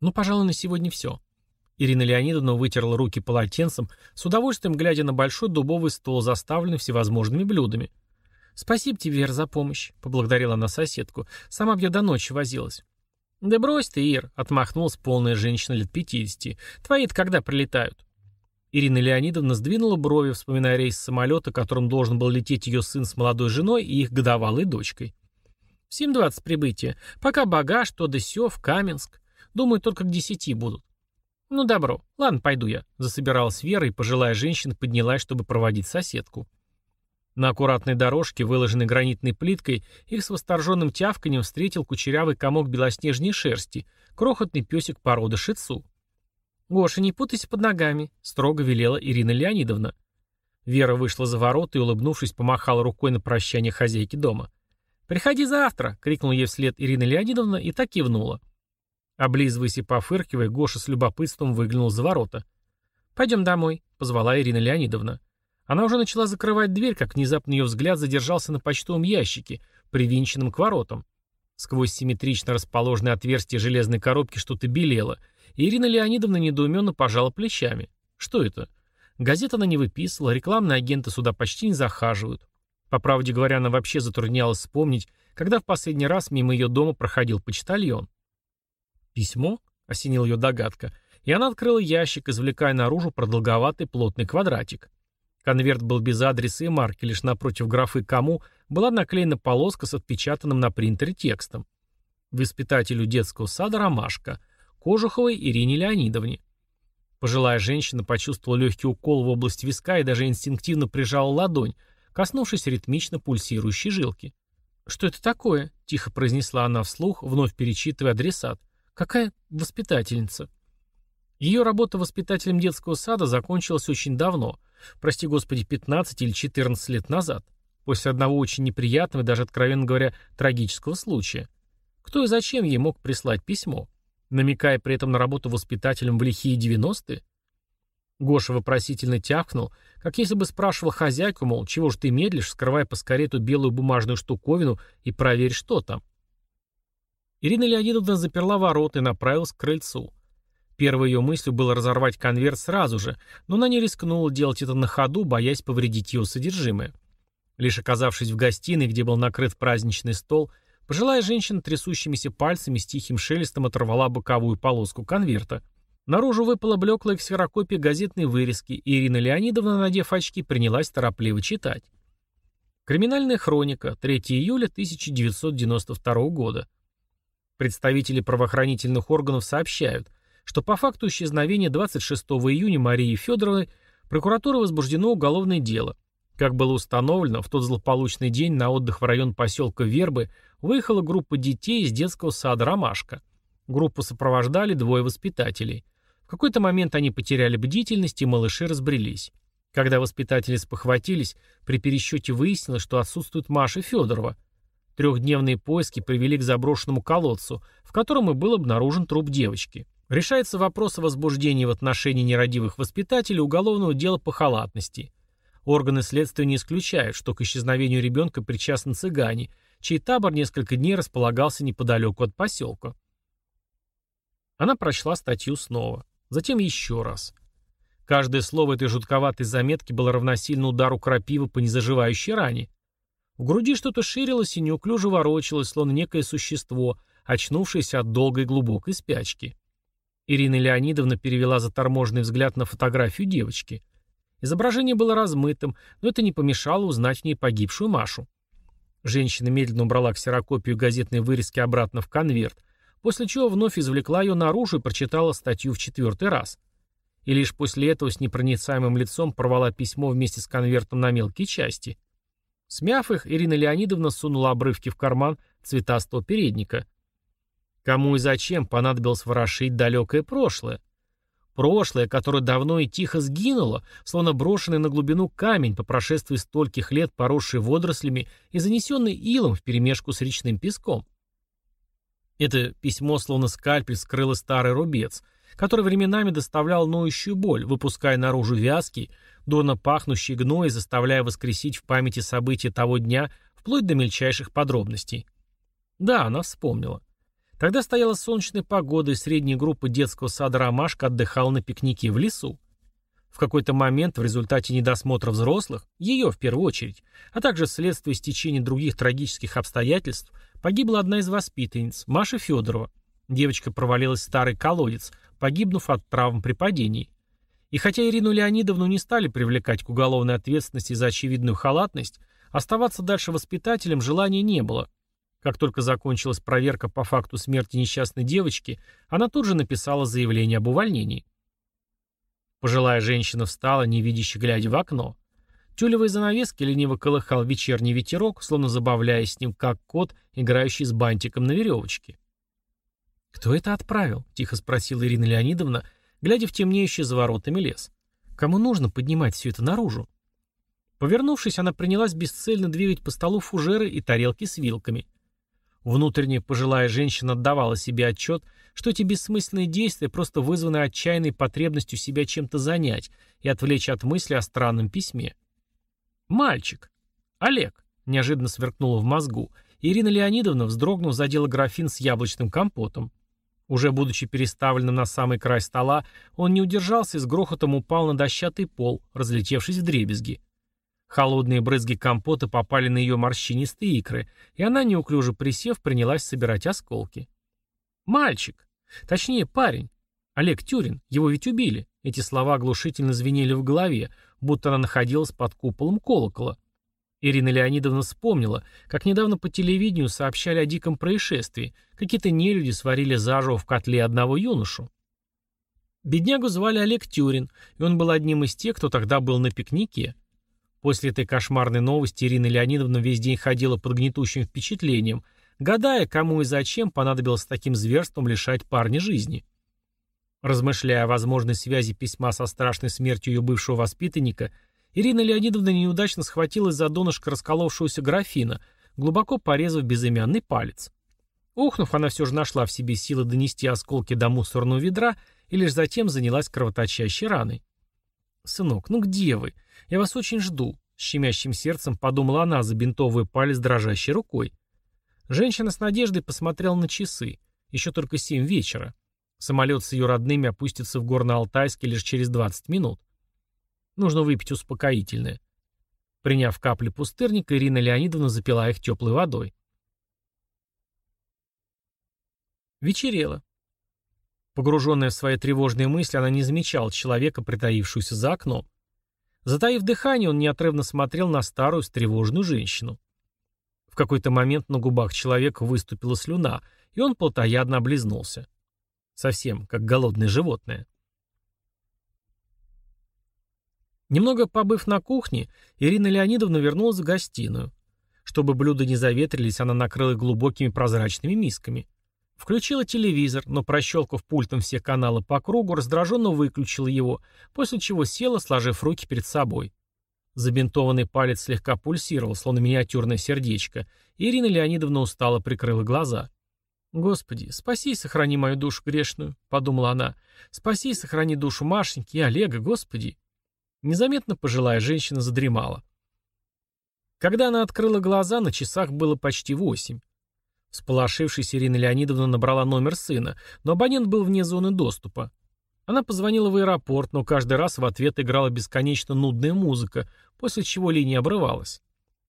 Ну, пожалуй, на сегодня все. Ирина Леонидовна вытерла руки полотенцем, с удовольствием глядя на большой дубовый стол, заставленный всевозможными блюдами. «Спасибо тебе, Вера, за помощь», — поблагодарила она соседку. «Сама б я до ночи возилась». «Да брось ты, Ир», — отмахнулась полная женщина лет пятидесяти. «Твои-то когда прилетают?» Ирина Леонидовна сдвинула брови, вспоминая рейс самолета, которым должен был лететь ее сын с молодой женой и их годовалой дочкой. «В 7.20 прибытие. Пока багаж, то да сё, в Каменск. Думаю, только к десяти будут». «Ну, добро. Ладно, пойду я», — засобиралась Вера, и пожилая женщина поднялась, чтобы проводить соседку. На аккуратной дорожке, выложенной гранитной плиткой, их с восторженным тявканьем встретил кучерявый комок белоснежной шерсти, крохотный песик породы шицу. «Гоша, не путайся под ногами», — строго велела Ирина Леонидовна. Вера вышла за ворота и, улыбнувшись, помахала рукой на прощание хозяйки дома. «Приходи завтра!» — крикнула ей вслед Ирина Леонидовна и так кивнула. Облизываясь и пофыркивая, Гоша с любопытством выглянул за ворота. «Пойдем домой», — позвала Ирина Леонидовна. Она уже начала закрывать дверь, как внезапно ее взгляд задержался на почтовом ящике, привинченном к воротам. Сквозь симметрично расположенное отверстие железной коробки что-то белело, и Ирина Леонидовна недоуменно пожала плечами. Что это? Газет она не выписывала, рекламные агенты сюда почти не захаживают. По правде говоря, она вообще затруднялась вспомнить, когда в последний раз мимо ее дома проходил почтальон. «Письмо?» — осенила ее догадка, и она открыла ящик, извлекая наружу продолговатый плотный квадратик. Конверт был без адреса и марки, лишь напротив графы «Кому» была наклеена полоска с отпечатанным на принтере текстом. Воспитателю детского сада «Ромашка», Кожуховой Ирине Леонидовне. Пожилая женщина почувствовала легкий укол в область виска и даже инстинктивно прижала ладонь, коснувшись ритмично пульсирующей жилки. «Что это такое?» — тихо произнесла она вслух, вновь перечитывая адресат. Какая воспитательница? Ее работа воспитателем детского сада закончилась очень давно, прости господи, 15 или 14 лет назад, после одного очень неприятного и даже, откровенно говоря, трагического случая. Кто и зачем ей мог прислать письмо, намекая при этом на работу воспитателем в лихие 90-е? Гоша вопросительно тявкнул, как если бы спрашивал хозяйку, мол, чего ж ты медлишь, скрывая поскорее эту белую бумажную штуковину и проверь, что там. Ирина Леонидовна заперла ворота и направилась к крыльцу. Первой ее мыслью было разорвать конверт сразу же, но она не рискнула делать это на ходу, боясь повредить его содержимое. Лишь оказавшись в гостиной, где был накрыт праздничный стол, пожилая женщина трясущимися пальцами с тихим шелестом оторвала боковую полоску конверта. Наружу выпала блеклая ксерокопия газетной вырезки, и Ирина Леонидовна, надев очки, принялась торопливо читать. Криминальная хроника, 3 июля 1992 года. Представители правоохранительных органов сообщают, что по факту исчезновения 26 июня Марии Федоровны прокуратурой возбуждено уголовное дело. Как было установлено, в тот злополучный день на отдых в район поселка Вербы выехала группа детей из детского сада «Ромашка». Группу сопровождали двое воспитателей. В какой-то момент они потеряли бдительность, и малыши разбрелись. Когда воспитатели спохватились, при пересчете выяснилось, что отсутствует Маша Федорова – Трехдневные поиски привели к заброшенному колодцу, в котором и был обнаружен труп девочки. Решается вопрос о возбуждении в отношении нерадивых воспитателей уголовного дела по халатности. Органы следствия не исключают, что к исчезновению ребенка причастны цыгане, чей табор несколько дней располагался неподалеку от поселка. Она прочла статью снова, затем еще раз. Каждое слово этой жутковатой заметки было равносильно удару крапивы по незаживающей ране. В груди что-то ширилось и неуклюже ворочалось, словно некое существо, очнувшееся от долгой глубокой спячки. Ирина Леонидовна перевела заторможенный взгляд на фотографию девочки. Изображение было размытым, но это не помешало узнать в ней погибшую Машу. Женщина медленно убрала ксерокопию газетной вырезки обратно в конверт, после чего вновь извлекла ее наружу и прочитала статью в четвертый раз. И лишь после этого с непроницаемым лицом порвала письмо вместе с конвертом на мелкие части. Смяв их, Ирина Леонидовна сунула обрывки в карман цветастого передника. Кому и зачем понадобилось ворошить далекое прошлое? Прошлое, которое давно и тихо сгинуло, словно брошенный на глубину камень по прошествии стольких лет, поросший водорослями и занесенный илом вперемешку с речным песком. Это письмо, словно скальпель, скрыло старый рубец, который временами доставлял ноющую боль, выпуская наружу вязкий, дурно пахнущий гной, заставляя воскресить в памяти события того дня вплоть до мельчайших подробностей. Да, она вспомнила. Тогда стояла солнечная погода, и средняя группа детского сада «Ромашка» отдыхала на пикнике в лесу. В какой-то момент в результате недосмотра взрослых, ее в первую очередь, а также вследствие стечения других трагических обстоятельств, погибла одна из воспитанниц, Маша Федорова. Девочка провалилась в старый колодец, погибнув от травм при падении. И хотя Ирину Леонидовну не стали привлекать к уголовной ответственности за очевидную халатность, оставаться дальше воспитателем желания не было. Как только закончилась проверка по факту смерти несчастной девочки, она тут же написала заявление об увольнении. Пожилая женщина встала, невидяще глядя в окно. Тюлевые занавески лениво колыхал вечерний ветерок, словно забавляясь с ним, как кот, играющий с бантиком на веревочке. «Кто это отправил?» — тихо спросила Ирина Леонидовна, глядя в темнеющий за воротами лес. «Кому нужно поднимать все это наружу?» Повернувшись, она принялась бесцельно двигать по столу фужеры и тарелки с вилками. Внутренне пожилая женщина отдавала себе отчет, что эти бессмысленные действия просто вызваны отчаянной потребностью себя чем-то занять и отвлечь от мысли о странном письме. «Мальчик! Олег!» — неожиданно сверкнуло в мозгу. Ирина Леонидовна, вздрогнув, задела графин с яблочным компотом. Уже будучи переставленным на самый край стола, он не удержался и с грохотом упал на дощатый пол, разлетевшись в дребезги. Холодные брызги компота попали на ее морщинистые икры, и она, неуклюже присев, принялась собирать осколки. «Мальчик! Точнее, парень! Олег Тюрин, его ведь убили!» Эти слова оглушительно звенели в голове, будто она находилась под куполом колокола. Ирина Леонидовна вспомнила, как недавно по телевидению сообщали о диком происшествии. Какие-то нелюди сварили заживо в котле одного юношу. Беднягу звали Олег Тюрин, и он был одним из тех, кто тогда был на пикнике. После этой кошмарной новости Ирина Леонидовна весь день ходила под гнетущим впечатлением, гадая, кому и зачем понадобилось таким зверством лишать парня жизни. Размышляя о возможной связи письма со страшной смертью ее бывшего воспитанника, Ирина Леонидовна неудачно схватилась за донышко расколовшегося графина, глубоко порезав безымянный палец. Ухнув, она все же нашла в себе силы донести осколки до мусорного ведра и лишь затем занялась кровоточащей раной. «Сынок, ну где вы? Я вас очень жду», — щемящим сердцем подумала она, забинтовывая палец дрожащей рукой. Женщина с надеждой посмотрела на часы. Еще только семь вечера. Самолет с ее родными опустится в Горно-Алтайске лишь через 20 минут. Нужно выпить успокоительное. Приняв капли пустырника, Ирина Леонидовна запила их теплой водой. Вечерело. Погруженная в свои тревожные мысли, она не замечала человека, притаившегося за окном. Затаив дыхание, он неотрывно смотрел на старую, встревоженную женщину. В какой-то момент на губах человека выступила слюна, и он плотоядно облизнулся. Совсем как голодное животное. Немного побыв на кухне, Ирина Леонидовна вернулась в гостиную. Чтобы блюда не заветрились, она накрыла глубокими прозрачными мисками. Включила телевизор, но, прощелкав пультом все каналы по кругу, раздраженно выключила его, после чего села, сложив руки перед собой. Забинтованный палец слегка пульсировал, словно миниатюрное сердечко, и Ирина Леонидовна устало прикрыла глаза. «Господи, спаси и сохрани мою душу грешную», — подумала она. «Спаси и сохрани душу Машеньки и Олега, Господи». Незаметно пожилая женщина задремала. Когда она открыла глаза, на часах было почти восемь. Сполошившись, Ирина Леонидовна набрала номер сына, но абонент был вне зоны доступа. Она позвонила в аэропорт, но каждый раз в ответ играла бесконечно нудная музыка, после чего линия обрывалась.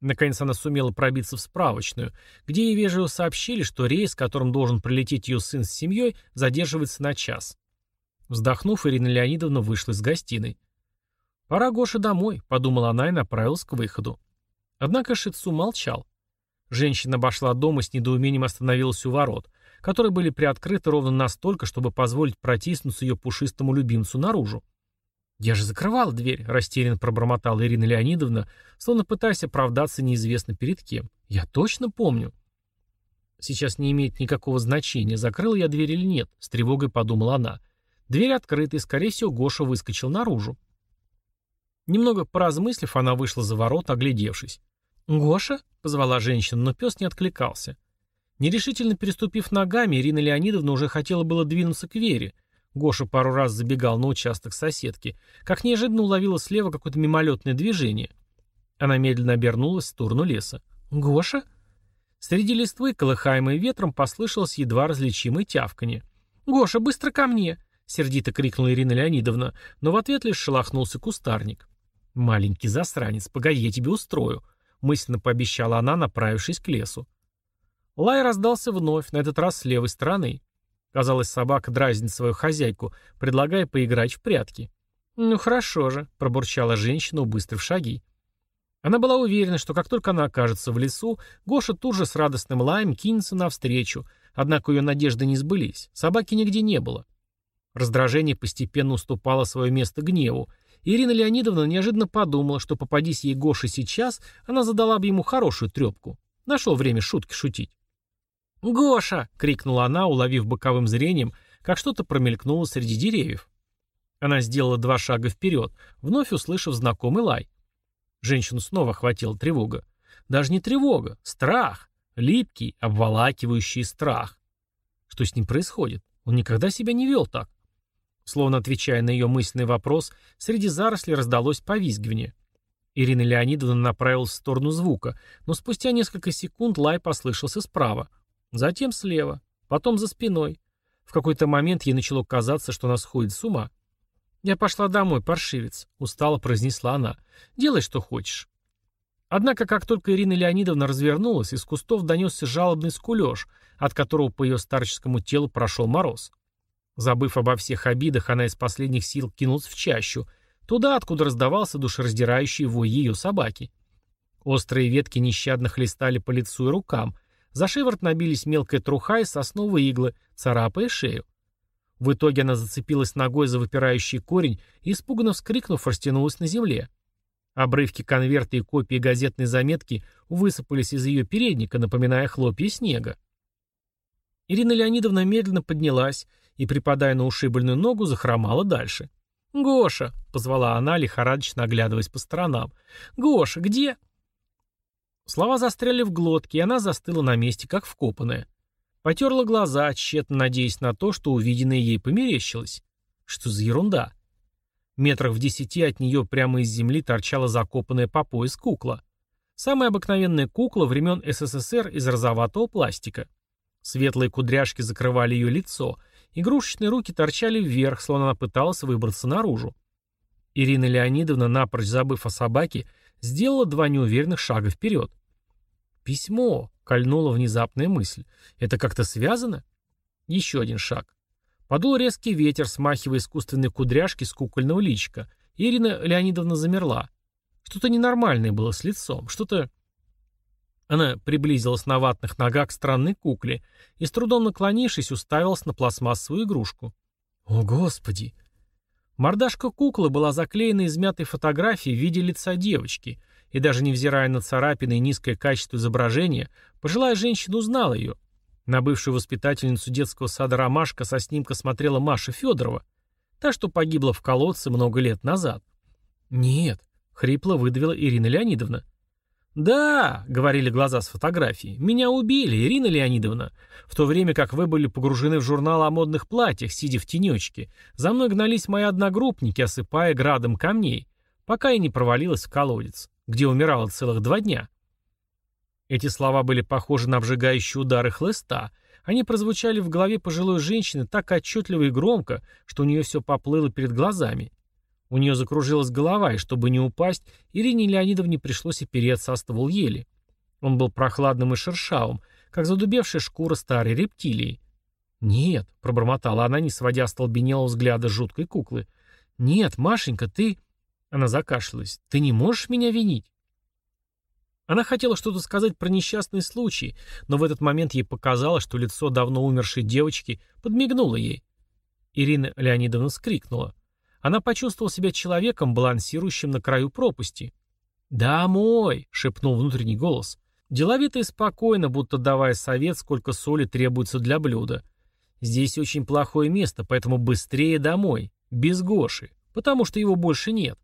Наконец она сумела пробиться в справочную, где ей вежливо сообщили, что рейс, которым должен прилететь ее сын с семьей, задерживается на час. Вздохнув, Ирина Леонидовна вышла из гостиной. «Пора Гоше домой», — подумала она и направилась к выходу. Однако Шицу молчал. Женщина обошла дом и с недоумением остановилась у ворот, которые были приоткрыты ровно настолько, чтобы позволить протиснуться ее пушистому любимцу наружу. «Я же закрывала дверь», — растерянно пробормотала Ирина Леонидовна, словно пытаясь оправдаться неизвестно перед кем. «Я точно помню». «Сейчас не имеет никакого значения, закрыла я дверь или нет», — с тревогой подумала она. Дверь открыта, и, скорее всего, Гоша выскочил наружу. Немного поразмыслив, она вышла за ворот, оглядевшись. «Гоша?» — позвала женщина, но пес не откликался. Нерешительно переступив ногами, Ирина Леонидовна уже хотела было двинуться к Вере. Гоша пару раз забегал на участок соседки, как неожиданно уловила слева какое-то мимолетное движение. Она медленно обернулась в сторону леса. «Гоша?» Среди листвы, колыхаемой ветром, послышалось едва различимое тявканье. «Гоша, быстро ко мне!» — сердито крикнула Ирина Леонидовна, но в ответ лишь шелохнулся кустарник. «Маленький засранец, погоди, я тебе устрою», — мысленно пообещала она, направившись к лесу. Лай раздался вновь, на этот раз с левой стороны. Казалось, собака дразнит свою хозяйку, предлагая поиграть в прятки. «Ну хорошо же», — пробурчала женщина, убыстрив шаги. Она была уверена, что как только она окажется в лесу, Гоша тут же с радостным лаем кинется навстречу, однако ее надежды не сбылись, собаки нигде не было. Раздражение постепенно уступало свое место гневу, Ирина Леонидовна неожиданно подумала, что попадись ей Гоша сейчас, она задала бы ему хорошую трепку. Нашел время шутки шутить. «Гоша!» — крикнула она, уловив боковым зрением, как что-то промелькнуло среди деревьев. Она сделала два шага вперед, вновь услышав знакомый лай. Женщину снова охватила тревога. Даже не тревога, страх. Липкий, обволакивающий страх. Что с ним происходит? Он никогда себя не вел так. Словно отвечая на ее мысленный вопрос, среди зарослей раздалось повизгивание. Ирина Леонидовна направилась в сторону звука, но спустя несколько секунд лай послышался справа. Затем слева, потом за спиной. В какой-то момент ей начало казаться, что она сходит с ума. «Я пошла домой, паршивец», — устало произнесла она. «Делай, что хочешь». Однако, как только Ирина Леонидовна развернулась, из кустов донесся жалобный скулеж, от которого по ее старческому телу прошел мороз. Забыв обо всех обидах, она из последних сил кинулась в чащу, туда, откуда раздавался душераздирающий вой ее собаки. Острые ветки нещадно хлестали по лицу и рукам, за шиворот набились мелкая труха и сосновые иглы, царапая шею. В итоге она зацепилась ногой за выпирающий корень и, испуганно вскрикнув, растянулась на земле. Обрывки конверта и копии газетной заметки высыпались из ее передника, напоминая хлопья снега. Ирина Леонидовна медленно поднялась и, припадая на ушибленную ногу, захромала дальше. «Гоша!» — позвала она, лихорадочно оглядываясь по сторонам. «Гоша, где?» Слова застряли в глотке, и она застыла на месте, как вкопанная. Потерла глаза, тщетно надеясь на то, что увиденное ей померещилось. Что за ерунда? Метрах в десяти от нее прямо из земли торчала закопанная по пояс кукла. Самая обыкновенная кукла времен СССР из розоватого пластика. Светлые кудряшки закрывали ее лицо, игрушечные руки торчали вверх, словно она пыталась выбраться наружу. Ирина Леонидовна, напрочь забыв о собаке, сделала два неуверенных шага вперед. Письмо. Кольнула внезапная мысль. Это как-то связано? Еще один шаг. Подул резкий ветер, смахивая искусственные кудряшки с кукольного личика. Ирина Леонидовна замерла. Что-то ненормальное было с лицом. Что-то... Она приблизилась на ватных ногах к странной кукле и, с трудом наклонившись, уставилась на пластмассовую игрушку. «О, Господи!» Мордашка куклы была заклеена измятой фотографией в виде лица девочки, и даже невзирая на царапины и низкое качество изображения, пожилая женщина узнала ее. На бывшую воспитательницу детского сада «Ромашка» со снимка смотрела Маша Федорова, та, что погибла в колодце много лет назад. «Нет», — хрипло выдавила Ирина Леонидовна. «Да», — говорили глаза с фотографией, — «меня убили, Ирина Леонидовна. В то время как вы были погружены в журнал о модных платьях, сидя в тенечке, за мной гнались мои одногруппники, осыпая градом камней, пока я не провалилась в колодец где умирала целых два дня. Эти слова были похожи на обжигающие удары хлыста. Они прозвучали в голове пожилой женщины так отчетливо и громко, что у нее все поплыло перед глазами. У нее закружилась голова, и чтобы не упасть, Ирине Леонидовне пришлось опереться о ствол ели. Он был прохладным и шершавым, как задубевшая шкура старой рептилии. «Нет», — пробормотала она, не сводя столбенелого взгляда жуткой куклы. «Нет, Машенька, ты...» Она закашлялась. «Ты не можешь меня винить?» Она хотела что-то сказать про несчастный случай, но в этот момент ей показалось, что лицо давно умершей девочки подмигнуло ей. Ирина Леонидовна вскрикнула. Она почувствовала себя человеком, балансирующим на краю пропасти. «Домой!» — шепнул внутренний голос. Деловито и спокойно, будто давая совет, сколько соли требуется для блюда. «Здесь очень плохое место, поэтому быстрее домой. Без Гоши. Потому что его больше нет».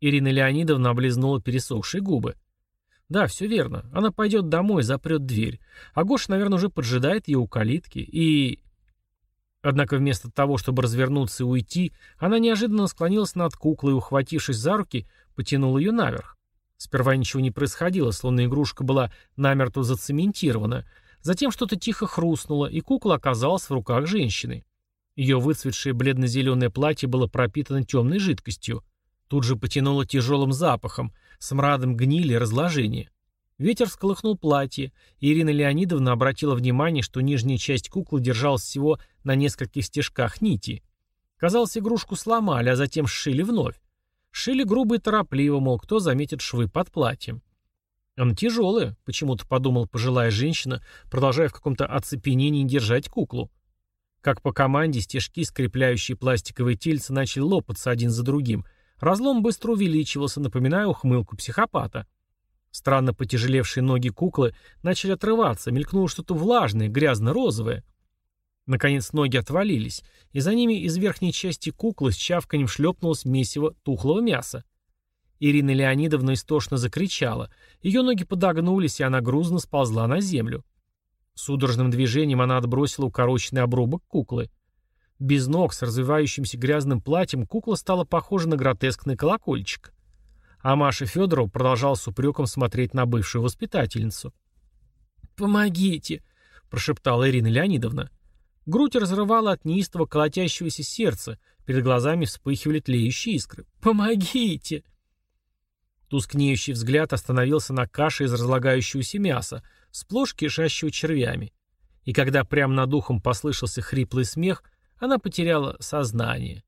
Ирина Леонидовна облизнула пересохшие губы. Да, все верно. Она пойдет домой, запрет дверь. А Гоша, наверное, уже поджидает ее у калитки. И... Однако вместо того, чтобы развернуться и уйти, она неожиданно склонилась над куклой и, ухватившись за руки, потянула ее наверх. Сперва ничего не происходило, словно игрушка была намертво зацементирована. Затем что-то тихо хрустнуло, и кукла оказалась в руках женщины. Ее выцветшее бледно-зеленое платье было пропитано темной жидкостью. Тут же потянуло тяжелым запахом, смрадом гнили и разложения. Ветер всколыхнул платье, и Ирина Леонидовна обратила внимание, что нижняя часть куклы держалась всего на нескольких стежках нити. Казалось, игрушку сломали, а затем сшили вновь. Шили грубо и торопливо, мол, кто заметит швы под платьем. «Оно тяжелое», — почему-то подумала пожилая женщина, продолжая в каком-то оцепенении держать куклу. Как по команде, стежки, скрепляющие пластиковые тельца, начали лопаться один за другим. Разлом быстро увеличивался, напоминая ухмылку психопата. Странно потяжелевшие ноги куклы начали отрываться, мелькнуло что-то влажное, грязно-розовое. Наконец ноги отвалились, и за ними из верхней части куклы с чавканем шлепнулось месиво тухлого мяса. Ирина Леонидовна истошно закричала. Ее ноги подогнулись, и она грузно сползла на землю. Судорожным движением она отбросила укороченный обрубок куклы. Без ног, с развивающимся грязным платьем, кукла стала похожа на гротескный колокольчик. А Маша Федорова продолжала с упреком смотреть на бывшую воспитательницу. «Помогите!» – прошептала Ирина Леонидовна. Грудь разрывала от неистого колотящегося сердца, перед глазами вспыхивали тлеющие искры. «Помогите!» Тускнеющий взгляд остановился на каше из разлагающегося мяса, сплошь кишащего червями. И когда прямо над ухом послышался хриплый смех, она потеряла сознание.